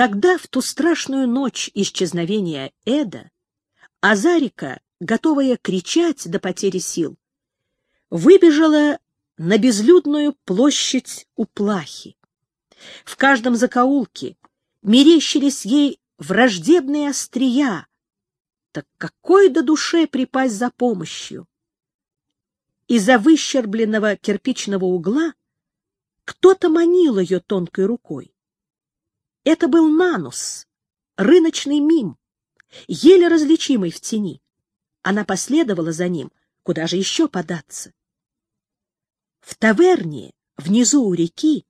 Тогда, в ту страшную ночь исчезновения Эда, Азарика, готовая кричать до потери сил, выбежала на безлюдную площадь у плахи. В каждом закоулке мерещились ей враждебные острия. Так какой до душе припасть за помощью? Из-за выщербленного кирпичного угла кто-то манил ее тонкой рукой. Это был Нанус, рыночный мим, еле различимый в тени. Она последовала за ним, куда же еще податься? В таверне, внизу у реки,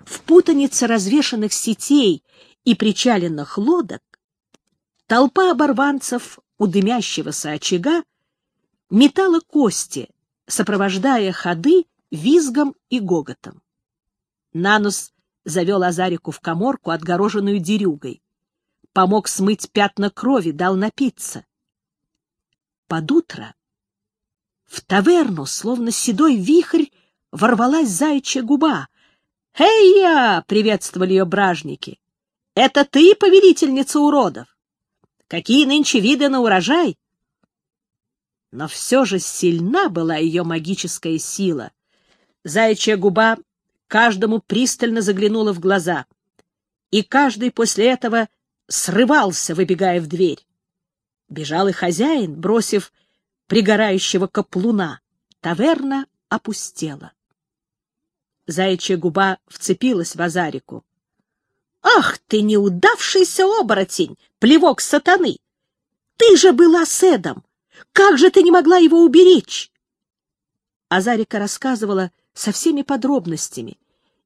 в путанице развешанных сетей и причаленных лодок, толпа оборванцев у дымящегося очага метала кости, сопровождая ходы визгом и гоготом. Нанус завел Азарику в коморку, отгороженную дерюгой. Помог смыть пятна крови, дал напиться. Под утро в таверну, словно седой вихрь, ворвалась заячья губа. «Эй-я!» — приветствовали ее бражники. «Это ты, повелительница уродов? Какие нынче виды на урожай?» Но все же сильна была ее магическая сила. Заячья губа каждому пристально заглянула в глаза, и каждый после этого срывался, выбегая в дверь. Бежал и хозяин, бросив пригорающего каплуна. Таверна опустела. Заячья губа вцепилась в Азарику. — Ах ты, неудавшийся оборотень, плевок сатаны! Ты же была седом! Как же ты не могла его уберечь? Азарика рассказывала со всеми подробностями,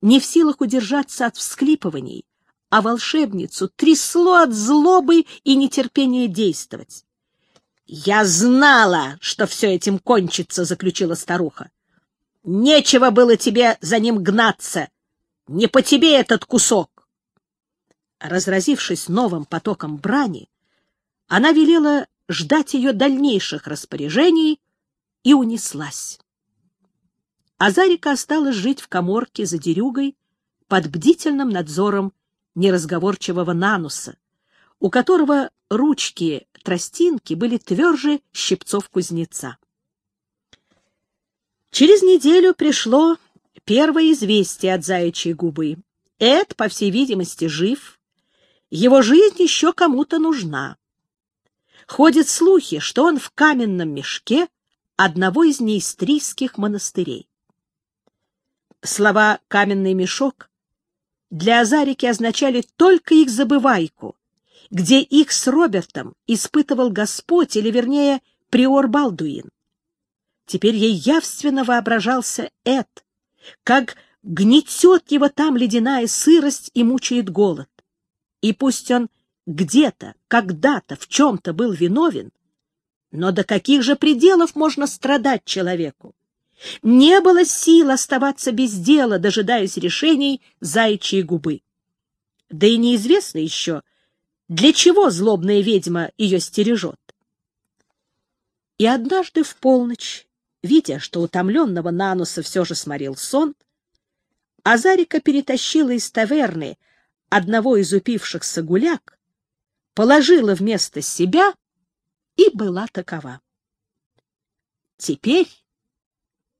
не в силах удержаться от всклипываний, а волшебницу трясло от злобы и нетерпения действовать. — Я знала, что все этим кончится, — заключила старуха. Нечего было тебе за ним гнаться. Не по тебе этот кусок. Разразившись новым потоком брани, она велела ждать ее дальнейших распоряжений и унеслась. Азарика осталась жить в коморке за дерюгой под бдительным надзором неразговорчивого Нануса, у которого ручки тростинки были тверже щипцов кузнеца. Через неделю пришло первое известие от заячьей губы. Эд, по всей видимости, жив. Его жизнь еще кому-то нужна. Ходят слухи, что он в каменном мешке одного из неистрийских монастырей. Слова «каменный мешок» для Азарики означали только их забывайку, где их с Робертом испытывал Господь, или, вернее, приор Балдуин. Теперь ей явственно воображался Эд, как гнетет его там ледяная сырость и мучает голод. И пусть он где-то, когда-то, в чем-то был виновен, но до каких же пределов можно страдать человеку? Не было сил оставаться без дела, дожидаясь решений заячьей губы. Да и неизвестно еще, для чего злобная ведьма ее стережет. И однажды в полночь Видя, что утомленного Нануса все же сморил сон, Азарика перетащила из таверны одного из упившихся гуляк, положила вместо себя и была такова. Теперь,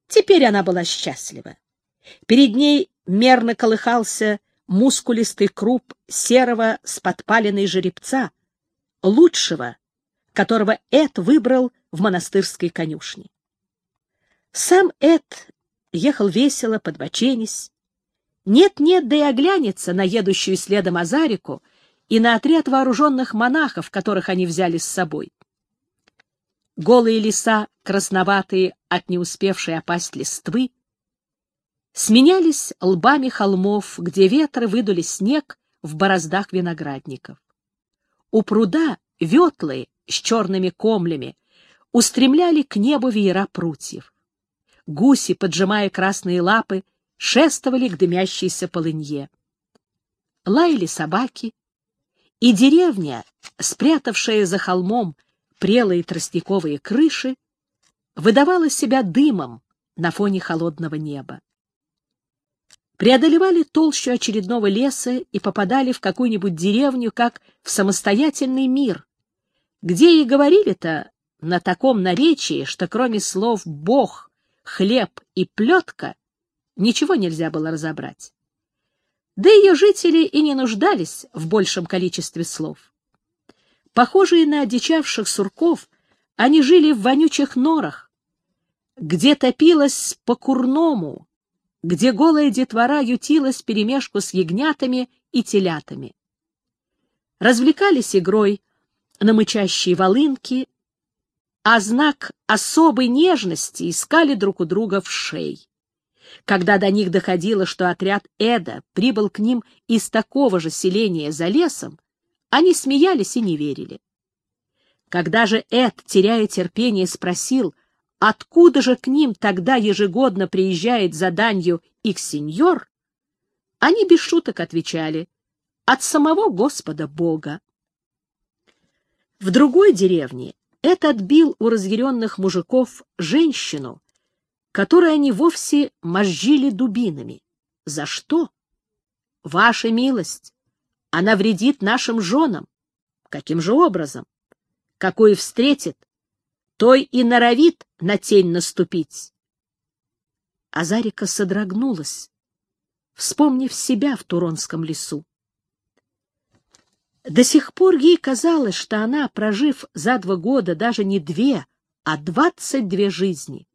теперь она была счастлива. Перед ней мерно колыхался мускулистый круп серого с подпаленной жеребца, лучшего, которого Эд выбрал в монастырской конюшне. Сам Эд ехал весело, подбоченись. Нет-нет, да и оглянется на едущую следом Азарику и на отряд вооруженных монахов, которых они взяли с собой. Голые леса, красноватые от не успевшей опасть листвы, сменялись лбами холмов, где ветры выдули снег в бороздах виноградников. У пруда ветлы с черными комлями устремляли к небу веера прутьев гуси, поджимая красные лапы, шествовали к дымящейся полынье. Лаяли собаки, и деревня, спрятавшая за холмом прелые тростниковые крыши, выдавала себя дымом на фоне холодного неба. преодолевали толщу очередного леса и попадали в какую-нибудь деревню, как в самостоятельный мир, где и говорили-то на таком наречии, что кроме слов «бог», «хлеб» и «плетка» ничего нельзя было разобрать. Да ее жители и не нуждались в большем количестве слов. Похожие на одичавших сурков, они жили в вонючих норах, где топилось по-курному, где голая детвора ютилась перемешку с ягнятами и телятами. Развлекались игрой на мычащие волынки, а знак особой нежности искали друг у друга в шей. Когда до них доходило, что отряд Эда прибыл к ним из такого же селения за лесом, они смеялись и не верили. Когда же Эд, теряя терпение, спросил, откуда же к ним тогда ежегодно приезжает за данью их сеньор, они без шуток отвечали «от самого Господа Бога». В другой деревне Эд отбил у разъяренных мужиков женщину, которую они вовсе мозжили дубинами. За что? Ваша милость, она вредит нашим женам. Каким же образом? Какой встретит, той и норовит на тень наступить. Азарика содрогнулась, вспомнив себя в Туронском лесу. До сих пор ей казалось, что она, прожив за два года даже не две, а двадцать две жизни,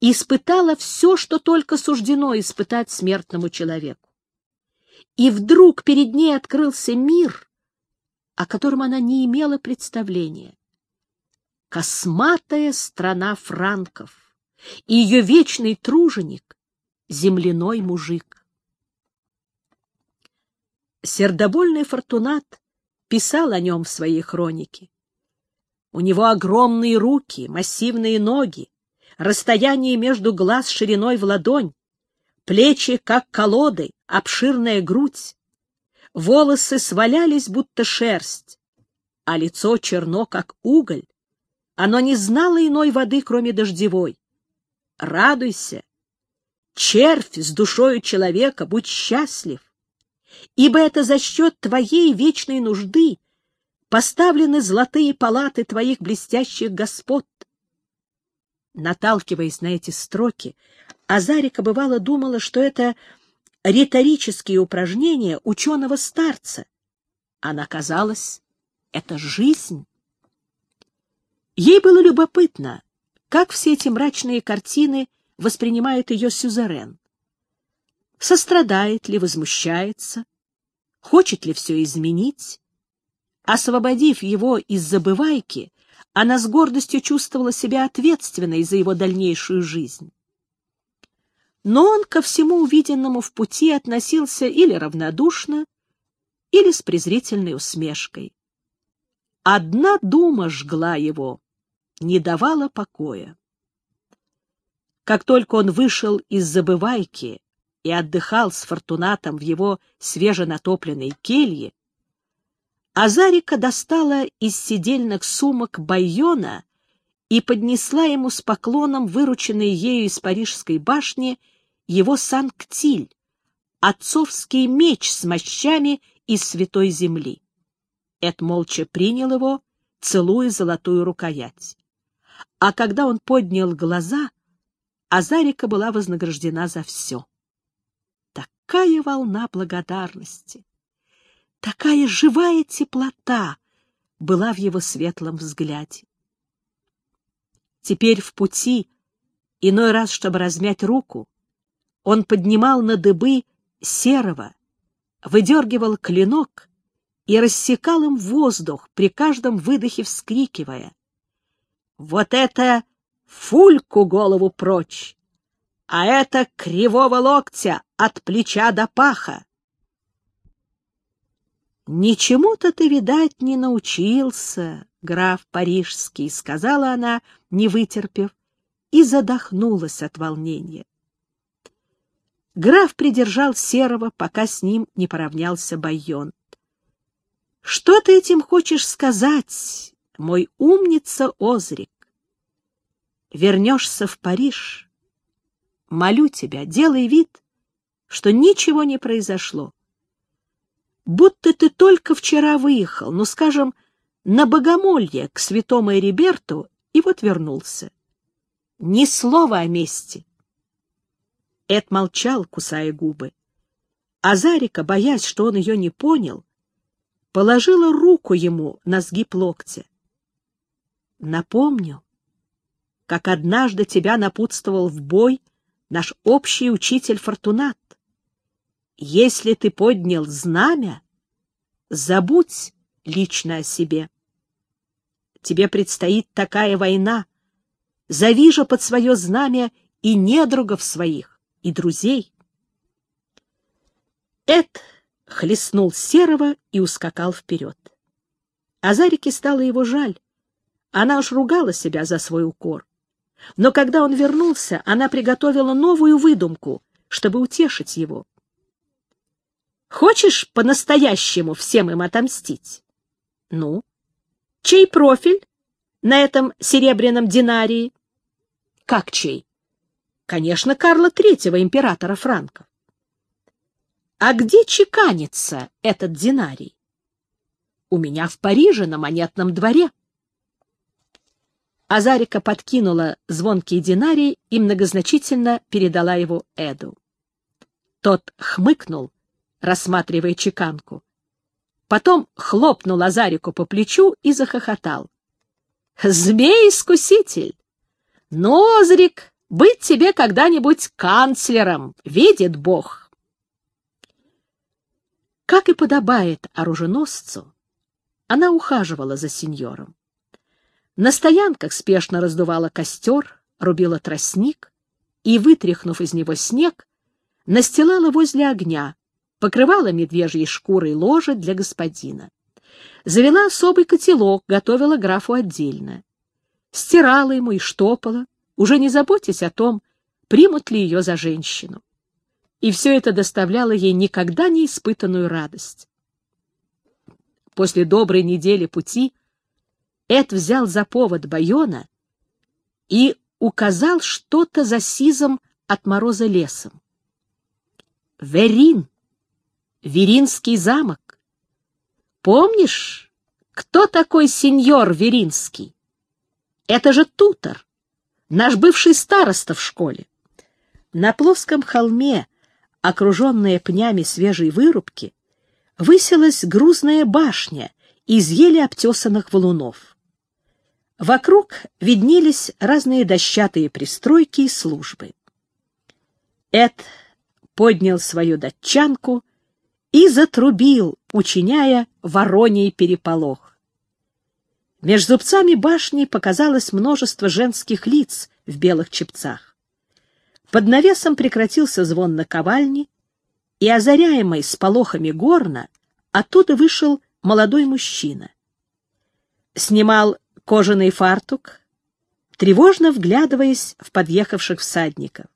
испытала все, что только суждено испытать смертному человеку. И вдруг перед ней открылся мир, о котором она не имела представления. Косматая страна франков и ее вечный труженик — земляной мужик. Сердобольный Фортунат писал о нем в своей хронике. У него огромные руки, массивные ноги, расстояние между глаз шириной в ладонь, плечи, как колоды, обширная грудь. Волосы свалялись, будто шерсть, а лицо черно, как уголь. Оно не знало иной воды, кроме дождевой. Радуйся! Червь с душою человека, будь счастлив! Ибо это за счет твоей вечной нужды поставлены золотые палаты твоих блестящих господ. Наталкиваясь на эти строки, Азарика бывало думала, что это риторические упражнения ученого-старца. Она казалась, это жизнь. Ей было любопытно, как все эти мрачные картины воспринимает ее сюзерен. Сострадает ли, возмущается, хочет ли все изменить? Освободив его из забывайки, она с гордостью чувствовала себя ответственной за его дальнейшую жизнь. Но он ко всему увиденному в пути относился или равнодушно, или с презрительной усмешкой. Одна дума жгла его, не давала покоя. Как только он вышел из забывайки и отдыхал с Фортунатом в его свеженатопленной келье, Азарика достала из сидельных сумок Байона и поднесла ему с поклоном вырученный ею из Парижской башни его санктиль, отцовский меч с мощами из святой земли. Эд молча принял его, целуя золотую рукоять. А когда он поднял глаза, Азарика была вознаграждена за все. Такая волна благодарности! Такая живая теплота была в его светлом взгляде. Теперь в пути, иной раз, чтобы размять руку, он поднимал на дыбы серого, выдергивал клинок и рассекал им воздух, при каждом выдохе вскрикивая. «Вот это фульку голову прочь, а это кривого локтя от плеча до паха!» «Ничему-то ты, видать, не научился, граф Парижский», — сказала она, не вытерпев, и задохнулась от волнения. Граф придержал Серого, пока с ним не поравнялся Байон. «Что ты этим хочешь сказать, мой умница Озрик? Вернешься в Париж? Молю тебя, делай вид, что ничего не произошло. Будто ты только вчера выехал, ну, скажем, на богомолье к святому Эриберту и вот вернулся. Ни слова о мести. Эд молчал, кусая губы. А Зарика, боясь, что он ее не понял, положила руку ему на сгиб локтя. Напомню, как однажды тебя напутствовал в бой наш общий учитель Фортунат. Если ты поднял знамя, забудь лично о себе. Тебе предстоит такая война. Зови под свое знамя и недругов своих, и друзей. Эд хлестнул Серого и ускакал вперед. Азарике стало его жаль. Она уж ругала себя за свой укор. Но когда он вернулся, она приготовила новую выдумку, чтобы утешить его. «Хочешь по-настоящему всем им отомстить?» «Ну?» Чей профиль на этом серебряном динарии? Как чей? Конечно, Карла Третьего, императора франков. А где чеканится этот динарий? У меня в Париже на монетном дворе. Азарика подкинула звонкий динарий и многозначительно передала его Эду. Тот хмыкнул, рассматривая чеканку. Потом хлопнул Азарику по плечу и захохотал. «Змей-искуситель! Нозрик, быть тебе когда-нибудь канцлером, видит Бог!» Как и подобает оруженосцу, она ухаживала за сеньором. На стоянках спешно раздувала костер, рубила тростник и, вытряхнув из него снег, настилала возле огня, покрывала медвежьей шкурой ложе для господина. Завела особый котелок, готовила графу отдельно. Стирала ему и штопала, уже не заботясь о том, примут ли ее за женщину. И все это доставляло ей никогда не испытанную радость. После доброй недели пути Эд взял за повод Байона и указал что-то за сизом от мороза лесом. «Верин!» Веринский замок. Помнишь, кто такой сеньор Веринский? Это же Тутор, наш бывший староста в школе. На плоском холме, окруженная пнями свежей вырубки, высилась грузная башня из еле обтесанных валунов. Вокруг виднелись разные дощатые пристройки и службы. Эд поднял свою датчанку и затрубил, учиняя вороний переполох. Меж зубцами башни показалось множество женских лиц в белых чепцах. Под навесом прекратился звон наковальни, и, озаряемый сполохами горна, оттуда вышел молодой мужчина. Снимал кожаный фартук, тревожно вглядываясь в подъехавших всадников.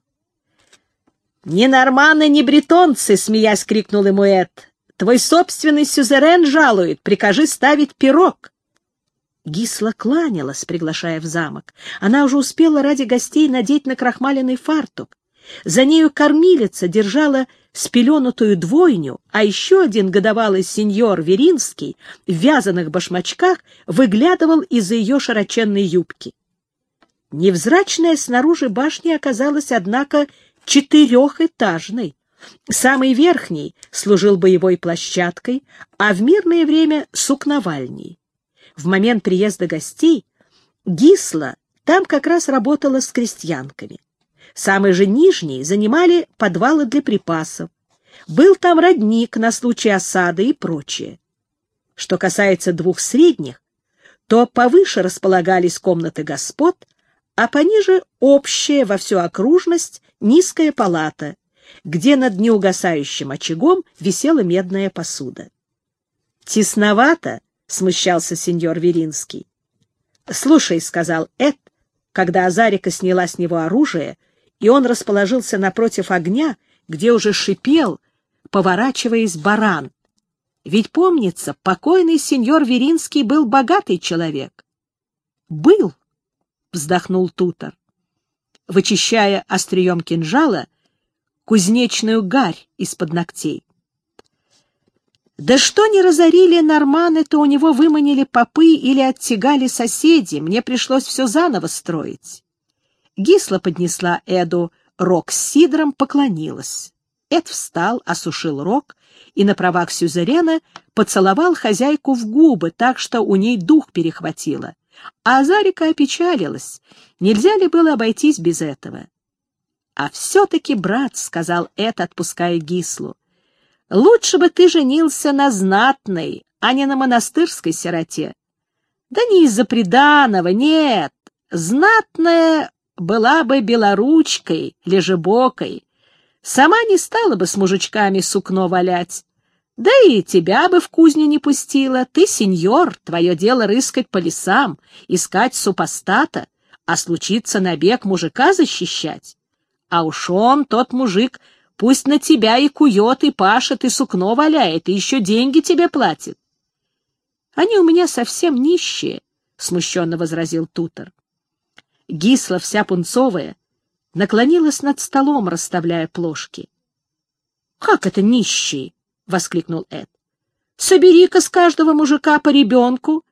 «Ни норманы, ни бретонцы!» — смеясь крикнул ему Эд. «Твой собственный сюзерен жалует, прикажи ставить пирог!» Гисла кланялась, приглашая в замок. Она уже успела ради гостей надеть на крахмаленный фартук. За нею кормилица держала спеленутую двойню, а еще один годовалый сеньор Веринский в вязаных башмачках выглядывал из-за ее широченной юбки. Невзрачная снаружи башня оказалась, однако, четырехэтажный. Самый верхний служил боевой площадкой, а в мирное время — сукновальней. В момент приезда гостей Гисла там как раз работала с крестьянками. Самые же нижние занимали подвалы для припасов. Был там родник на случай осады и прочее. Что касается двух средних, то повыше располагались комнаты господ, а пониже общая во всю окружность низкая палата, где над неугасающим очагом висела медная посуда. «Тесновато», — смущался сеньор Веринский. «Слушай», — сказал Эд, когда Азарика сняла с него оружие, и он расположился напротив огня, где уже шипел, поворачиваясь баран. Ведь, помнится, покойный сеньор Веринский был богатый человек. «Был», — вздохнул Тутор. Вычищая острием кинжала, кузнечную гарь из-под ногтей. Да что не разорили норманы, то у него выманили попы или оттягали соседи, мне пришлось все заново строить. Гисла поднесла Эду рог с сидром, поклонилась. Эд встал, осушил рог и на правах сюзерена поцеловал хозяйку в губы, так что у ней дух перехватило. А Азарика опечалилась. Нельзя ли было обойтись без этого? — А все-таки, брат, — сказал Эд, отпуская Гислу, — лучше бы ты женился на знатной, а не на монастырской сироте. Да не из-за приданого, нет. Знатная была бы белоручкой, лежебокой. Сама не стала бы с мужичками сукно валять. Да и тебя бы в кузню не пустила. Ты сеньор, твое дело рыскать по лесам, искать супостата, а случится набег мужика защищать. А уж он, тот мужик, пусть на тебя и кует, и пашет, и сукно валяет, и еще деньги тебе платит. — Они у меня совсем нищие, — смущенно возразил Тутор. Гисла, вся пунцовая, наклонилась над столом, расставляя плошки. — Как это нищие? — воскликнул Эд. — Собери-ка с каждого мужика по ребенку,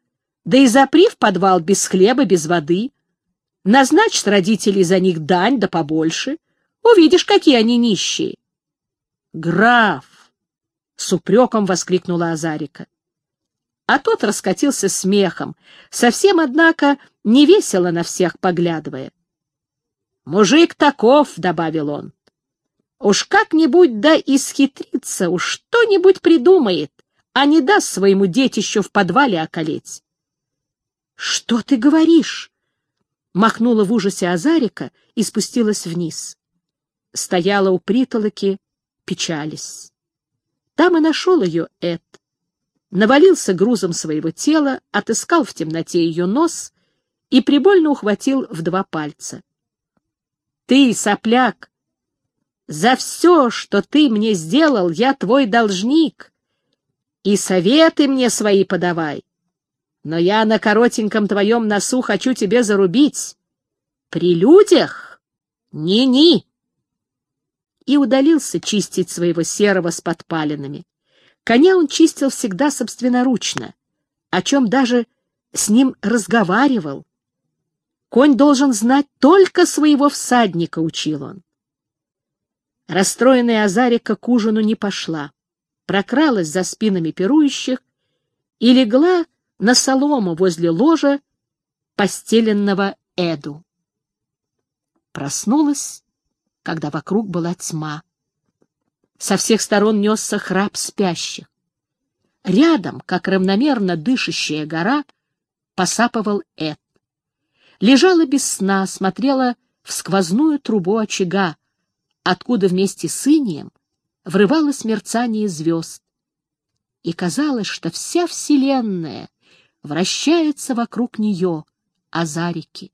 да и запри в подвал без хлеба, без воды. Назначь родителей за них дань, да побольше. Увидишь, какие они нищие. — Граф! — с упреком воскликнула Азарика. А тот раскатился смехом, совсем, однако, невесело на всех поглядывая. «Мужик таков», — добавил он. «Уж как-нибудь да исхитрится, уж что-нибудь придумает, а не даст своему детищу в подвале околеть». «Что ты говоришь?» — махнула в ужасе Азарика и спустилась вниз. Стояла у притолоки, печались. Там и нашел ее Эд. Навалился грузом своего тела, отыскал в темноте ее нос и прибольно ухватил в два пальца. Ты, сопляк, за все, что ты мне сделал, я твой должник, и советы мне свои подавай. Но я на коротеньком твоем носу хочу тебе зарубить. При людях ни-ни. И удалился чистить своего серого с подпалинами. Коня он чистил всегда собственноручно, о чем даже с ним разговаривал, Конь должен знать только своего всадника, учил он. Расстроенная Азарика к ужину не пошла, прокралась за спинами пирующих и легла на солому возле ложа, постеленного Эду. Проснулась, когда вокруг была тьма. Со всех сторон несся храп спящих. Рядом, как равномерно дышащая гора, посапывал Эд лежала без сна, смотрела в сквозную трубу очага, откуда вместе с инием врывалось мерцание звезд. И казалось, что вся Вселенная вращается вокруг нее, Азарики.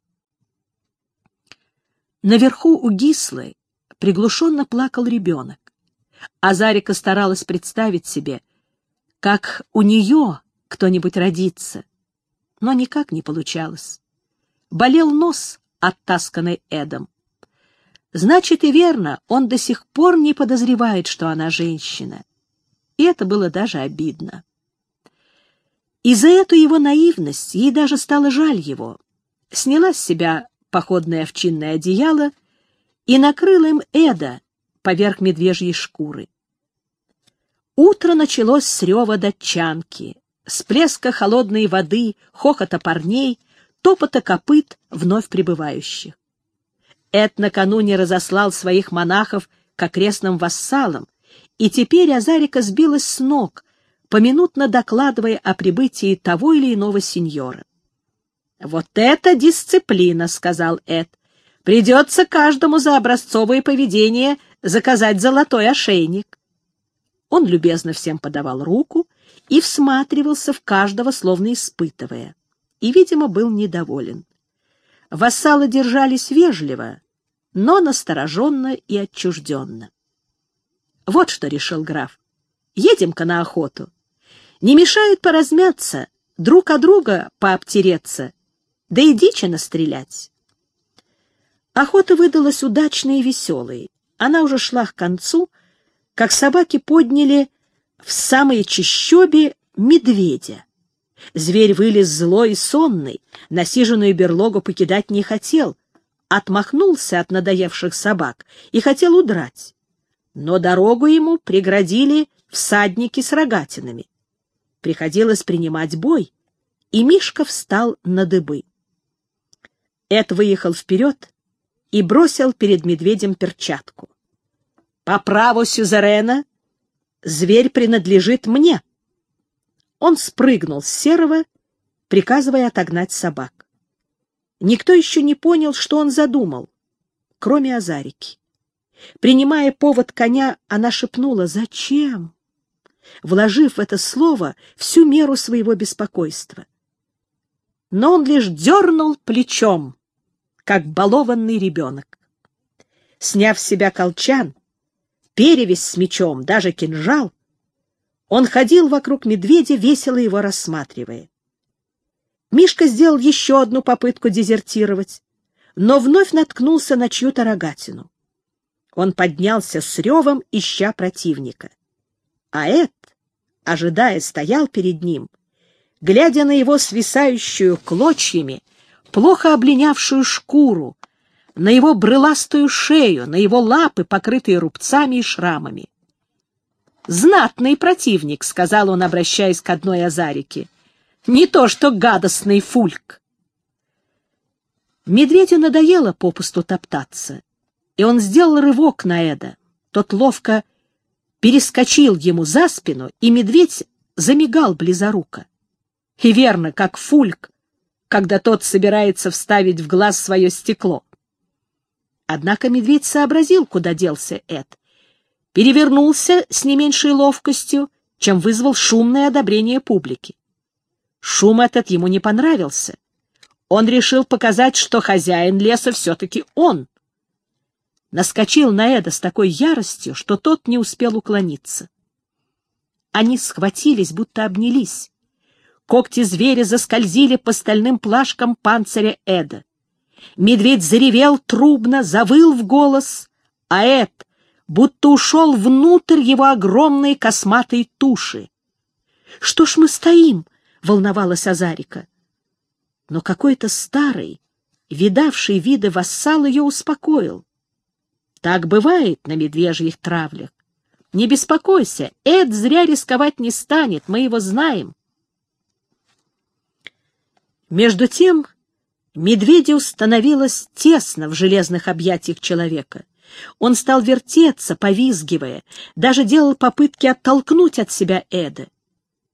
Наверху у Гислы приглушенно плакал ребенок. Азарика старалась представить себе, как у нее кто-нибудь родится, но никак не получалось болел нос, оттасканный Эдом. Значит, и верно, он до сих пор не подозревает, что она женщина. И это было даже обидно. И за эту его наивность ей даже стало жаль его. Сняла с себя походное овчинное одеяло и накрыла им Эда поверх медвежьей шкуры. Утро началось с рева датчанки, с плеска холодной воды, хохота парней топота копыт вновь прибывающих. Эд накануне разослал своих монахов к окрестным вассалам, и теперь Азарика сбилась с ног, поминутно докладывая о прибытии того или иного сеньора. «Вот это дисциплина!» — сказал Эд. «Придется каждому за образцовое поведение заказать золотой ошейник». Он любезно всем подавал руку и всматривался в каждого, словно испытывая и, видимо, был недоволен. Вассалы держались вежливо, но настороженно и отчужденно. Вот что решил граф. Едем-ка на охоту. Не мешает поразмяться, друг о друга пообтереться, да и дичи настрелять. Охота выдалась удачной и веселой. она уже шла к концу, как собаки подняли в самой чащобе медведя. Зверь вылез злой и сонный, насиженную берлогу покидать не хотел, отмахнулся от надоевших собак и хотел удрать. Но дорогу ему преградили всадники с рогатинами. Приходилось принимать бой, и Мишка встал на дыбы. Эд выехал вперед и бросил перед медведем перчатку. «По праву сюзерена зверь принадлежит мне». Он спрыгнул с серого, приказывая отогнать собак. Никто еще не понял, что он задумал, кроме Азарики. Принимая повод коня, она шепнула «Зачем?», вложив в это слово всю меру своего беспокойства. Но он лишь дернул плечом, как балованный ребенок. Сняв с себя колчан, перевязь с мечом, даже кинжал, он ходил вокруг медведя, весело его рассматривая. Мишка сделал еще одну попытку дезертировать, но вновь наткнулся на чью-то рогатину. Он поднялся с ревом, ища противника. А Эд, ожидая, стоял перед ним, глядя на его свисающую клочьями, плохо облинявшую шкуру, на его брыластую шею, на его лапы, покрытые рубцами и шрамами. «Знатный противник», — сказал он, обращаясь к одной Азарике. «Не то что гадостный фульк». Медведю надоело попусту топтаться, и он сделал рывок на Эда. Тот ловко перескочил ему за спину, и медведь замигал близоруко. И верно, как фульк, когда тот собирается вставить в глаз свое стекло. Однако медведь сообразил, куда делся Эд, перевернулся с не меньшей ловкостью, чем вызвал шумное одобрение публики. Шум этот ему не понравился. Он решил показать, что хозяин леса все-таки он. Наскочил на Эда с такой яростью, что тот не успел уклониться. Они схватились, будто обнялись. Когти зверя заскользили по стальным плашкам панциря Эда. Медведь заревел трубно, завыл в голос, а Эд будто ушел внутрь его огромной косматой туши. — Что ж мы стоим? — волновалась Азарика. Но какой-то старый, видавший виды вассал ее успокоил. Так бывает на медвежьих травлях. Не беспокойся, Эд зря рисковать не станет, мы его знаем. Между тем медведю становилось тесно в железных объятиях человека — он стал вертеться, повизгивая, даже делал попытки оттолкнуть от себя Эда.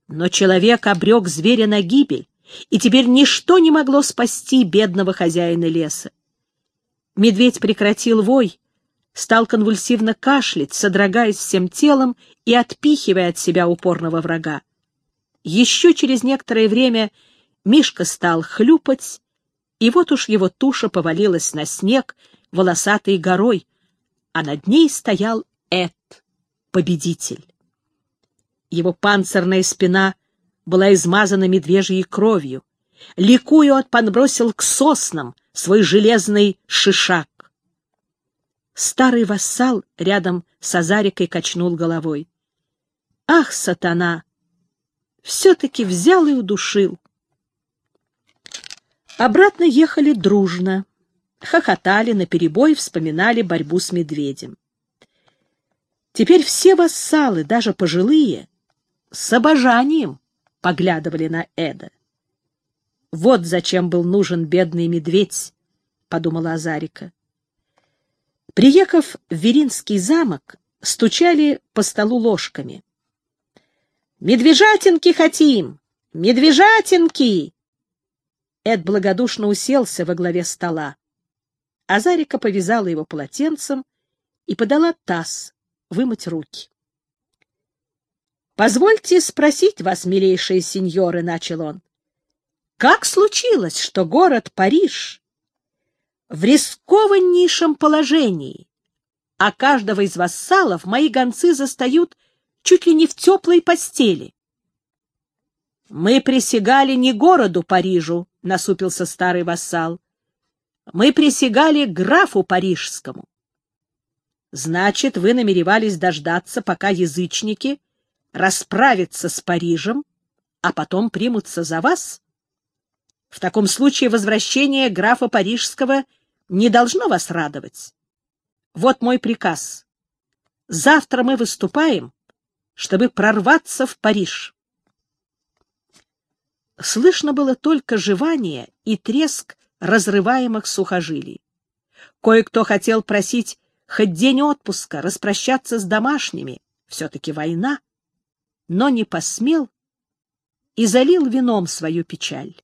Но человек обрек зверя на гибель, и теперь ничто не могло спасти бедного хозяина леса. Медведь прекратил вой, стал конвульсивно кашлять, содрогаясь всем телом и отпихивая от себя упорного врага. Еще через некоторое время Мишка стал хлюпать, и вот уж его туша повалилась на снег волосатой горой, а над ней стоял Эд, победитель. Его панцирная спина была измазана медвежьей кровью. Ликуя, он подбросил к соснам свой железный шишак. Старый вассал рядом с Азарикой качнул головой. «Ах, сатана! Все-таки взял и удушил!» Обратно ехали дружно хохотали наперебой, вспоминали борьбу с медведем. Теперь все вассалы, даже пожилые, с обожанием поглядывали на Эда. «Вот зачем был нужен бедный медведь», — подумала Азарика. Приехав в Веринский замок, стучали по столу ложками. «Медвежатинки хотим! Медвежатинки!» Эд благодушно уселся во главе стола. Азарика повязала его полотенцем и подала таз вымыть руки. — Позвольте спросить вас, милейшие сеньоры, — начал он, — как случилось, что город Париж в рискованнейшем положении, а каждого из вассалов мои гонцы застают чуть ли не в теплой постели? — Мы присягали не городу Парижу, — насупился старый вассал, мы присягали графу парижскому. Значит, вы намеревались дождаться, пока язычники расправятся с Парижем, а потом примутся за вас? В таком случае возвращение графа Парижского не должно вас радовать. Вот мой приказ. Завтра мы выступаем, чтобы прорваться в Париж. Слышно было только жевание и треск разрываемых сухожилий. Кое-кто хотел просить хоть день отпуска, распрощаться с домашними, все-таки война, но не посмел и залил вином свою печаль.